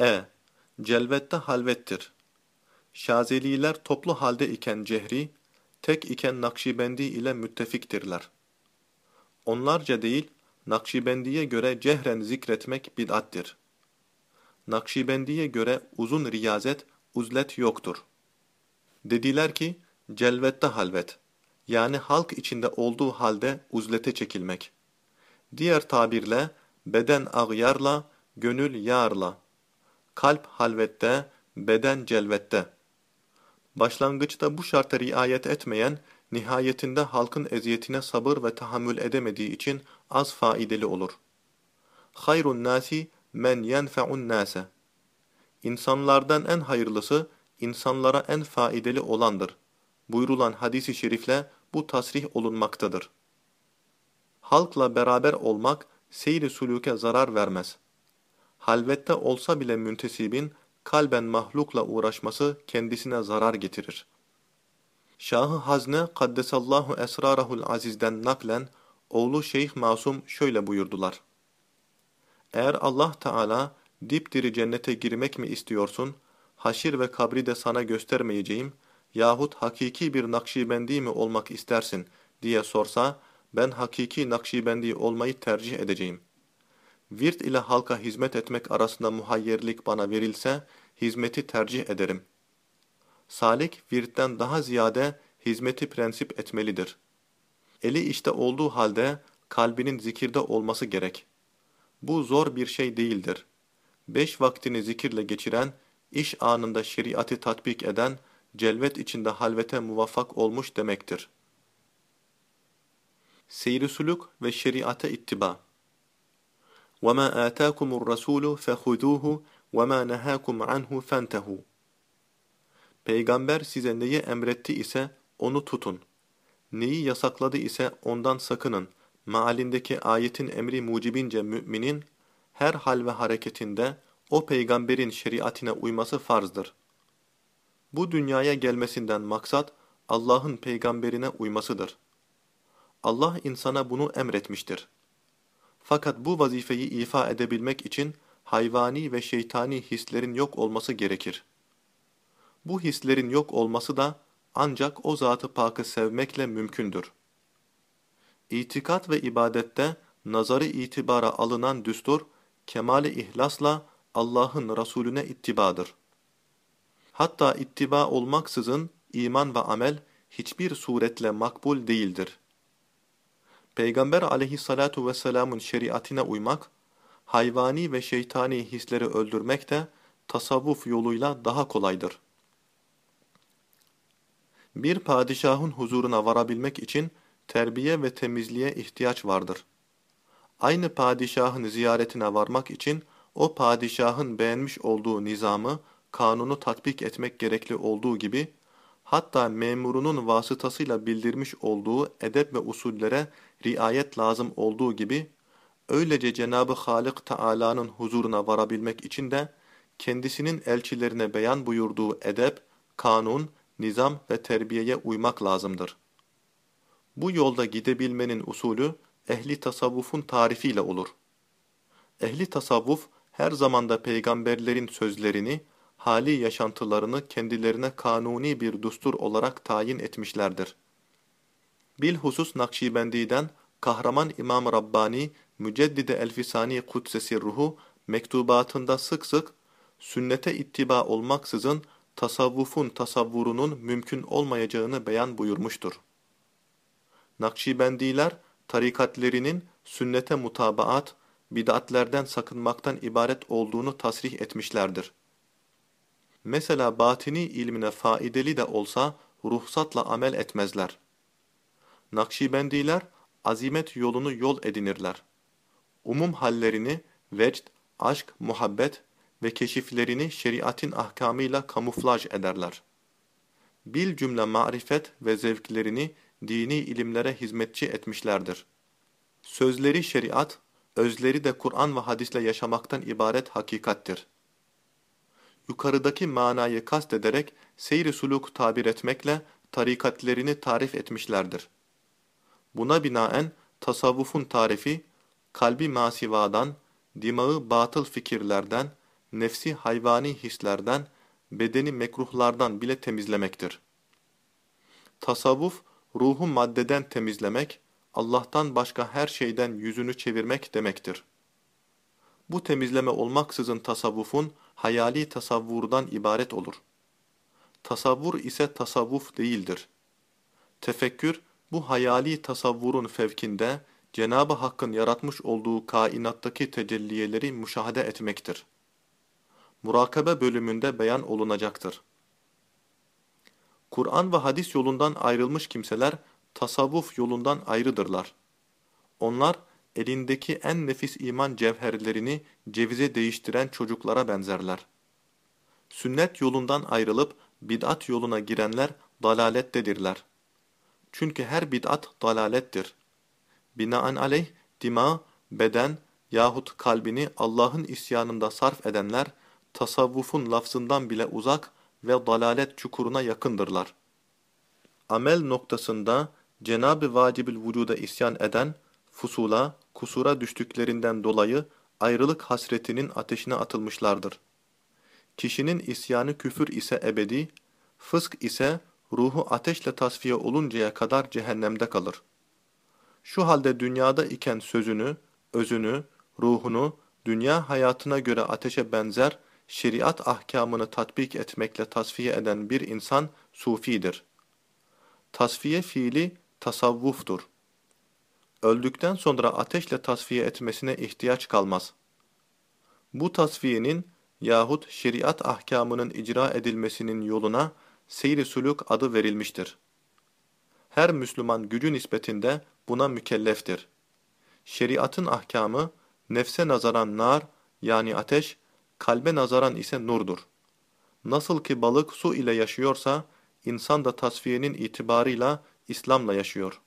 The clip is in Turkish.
E. Celvette halvettir. Şazeliler toplu halde iken cehri, tek iken Nakşibendi ile müttefiktirler. Onlarca değil, Nakşibendiye göre cehren zikretmek bid'attir. Nakşibendiye göre uzun riyazet, uzlet yoktur. Dediler ki, celvette halvet, yani halk içinde olduğu halde uzlete çekilmek. Diğer tabirle, beden ağyarla, gönül yarla. Kalp halvette, beden celvette. Başlangıçta bu şarta riayet etmeyen, nihayetinde halkın eziyetine sabır ve tahammül edemediği için az faidalı olur. Hayrun nasi men yenfe'un nase. İnsanlardan en hayırlısı, insanlara en faidalı olandır. Buyurulan hadisi şerifle bu tasrih olunmaktadır. Halkla beraber olmak, seyri sülüke zarar vermez. Halvette olsa bile müntesibin, kalben mahlukla uğraşması kendisine zarar getirir. Şahı Hazne Kaddesallahu Esrarahul Aziz'den naklen, oğlu Şeyh Masum şöyle buyurdular. Eğer Allah Teala dipdiri cennete girmek mi istiyorsun, haşir ve kabri de sana göstermeyeceğim yahut hakiki bir Nakşibendi mi olmak istersin diye sorsa, ben hakiki Nakşibendi olmayı tercih edeceğim. Virt ile halka hizmet etmek arasında muhayyerlik bana verilse, hizmeti tercih ederim. Salik, virtten daha ziyade hizmeti prensip etmelidir. Eli işte olduğu halde, kalbinin zikirde olması gerek. Bu zor bir şey değildir. Beş vaktini zikirle geçiren, iş anında şeriatı tatbik eden, celvet içinde halvete muvaffak olmuş demektir. Seyri suluk ve şeriate ittiba وَمَا آتَاكُمُ الرَّسُولُ فَخُذُوهُ وَمَا نَهَاكُمْ عَنْهُ فَانْتَهُ Peygamber size neyi emretti ise onu tutun. Neyi yasakladı ise ondan sakının. Mealindeki ayetin emri mucibince müminin her hal ve hareketinde o peygamberin şeriatine uyması farzdır. Bu dünyaya gelmesinden maksat Allah'ın peygamberine uymasıdır. Allah insana bunu emretmiştir. Fakat bu vazifeyi ifa edebilmek için hayvani ve şeytani hislerin yok olması gerekir. Bu hislerin yok olması da ancak o zatı pakı sevmekle mümkündür. İtikat ve ibadette nazarı itibara alınan düstur, kemali ihlasla Allah'ın Resulüne ittibadır. Hatta ittiba olmaksızın iman ve amel hiçbir suretle makbul değildir. Peygamber aleyhissalatu vesselamın şeriatine uymak, hayvani ve şeytani hisleri öldürmek de tasavvuf yoluyla daha kolaydır. Bir padişahın huzuruna varabilmek için terbiye ve temizliğe ihtiyaç vardır. Aynı padişahın ziyaretine varmak için o padişahın beğenmiş olduğu nizamı, kanunu tatbik etmek gerekli olduğu gibi, hatta memurunun vasıtasıyla bildirmiş olduğu edep ve usullere riayet lazım olduğu gibi, öylece Cenab-ı Halik Teala'nın huzuruna varabilmek için de, kendisinin elçilerine beyan buyurduğu edep, kanun, nizam ve terbiyeye uymak lazımdır. Bu yolda gidebilmenin usulü, ehli tasavvufun tarifiyle olur. Ehli tasavvuf, her zamanda peygamberlerin sözlerini, hali yaşantılarını kendilerine kanuni bir dustur olarak tayin etmişlerdir. Bilhusus Nakşibendi'den kahraman İmam Rabbani Müceddide Elfisani Kudsesi Ruhu mektubatında sık sık sünnete ittiba olmaksızın tasavvufun tasavvurunun mümkün olmayacağını beyan buyurmuştur. Nakşibendiler tarikatlerinin sünnete mutabaat, bid'atlerden sakınmaktan ibaret olduğunu tasrih etmişlerdir. Mesela batini ilmine faideli de olsa ruhsatla amel etmezler. Nakşibendiler azimet yolunu yol edinirler. Umum hallerini vecd, aşk, muhabbet ve keşiflerini şeriatin ahkamıyla kamuflaj ederler. Bil cümle marifet ve zevklerini dini ilimlere hizmetçi etmişlerdir. Sözleri şeriat, özleri de Kur'an ve hadisle yaşamaktan ibaret hakikattir. Yukarıdaki manayı kastederek seyri suluk tabir etmekle tarikatlerini tarif etmişlerdir. Buna binaen tasavvufun tarifi, kalbi masivadan, dimağı batıl fikirlerden, nefsi hayvani hislerden, bedeni mekruhlardan bile temizlemektir. Tasavvuf, ruhu maddeden temizlemek, Allah'tan başka her şeyden yüzünü çevirmek demektir. Bu temizleme olmaksızın tasavvufun hayali tasavvurdan ibaret olur. Tasavvur ise tasavvuf değildir. Tefekkür, bu hayali tasavvurun fevkinde Cenab-ı Hakk'ın yaratmış olduğu kainattaki tecelliyeleri müşahede etmektir. Murakabe bölümünde beyan olunacaktır. Kur'an ve hadis yolundan ayrılmış kimseler tasavvuf yolundan ayrıdırlar. Onlar elindeki en nefis iman cevherlerini cevize değiştiren çocuklara benzerler. Sünnet yolundan ayrılıp bid'at yoluna girenler dalalettedirler. Çünkü her bid'at dalalettir. Binaenaleyh dima, beden yahut kalbini Allah'ın isyanında sarf edenler tasavvufun lafzından bile uzak ve dalalet çukuruna yakındırlar. Amel noktasında Cenab-ı Vacibül Vücuda isyan eden, fusula, kusura düştüklerinden dolayı ayrılık hasretinin ateşine atılmışlardır. Kişinin isyanı küfür ise ebedi, fısk ise ruhu ateşle tasfiye oluncaya kadar cehennemde kalır. Şu halde dünyada iken sözünü, özünü, ruhunu dünya hayatına göre ateşe benzer şeriat ahkamını tatbik etmekle tasfiye eden bir insan sufidir. Tasfiye fiili tasavvuftur. Öldükten sonra ateşle tasfiye etmesine ihtiyaç kalmaz. Bu tasfiyenin yahut şeriat ahkamının icra edilmesinin yoluna seyri suluk adı verilmiştir. Her Müslüman gücü nispetinde buna mükelleftir. Şeriatın ahkamı, nefse nazaran nar yani ateş, kalbe nazaran ise nurdur. Nasıl ki balık su ile yaşıyorsa, insan da tasfiyenin itibarıyla İslam'la yaşıyor.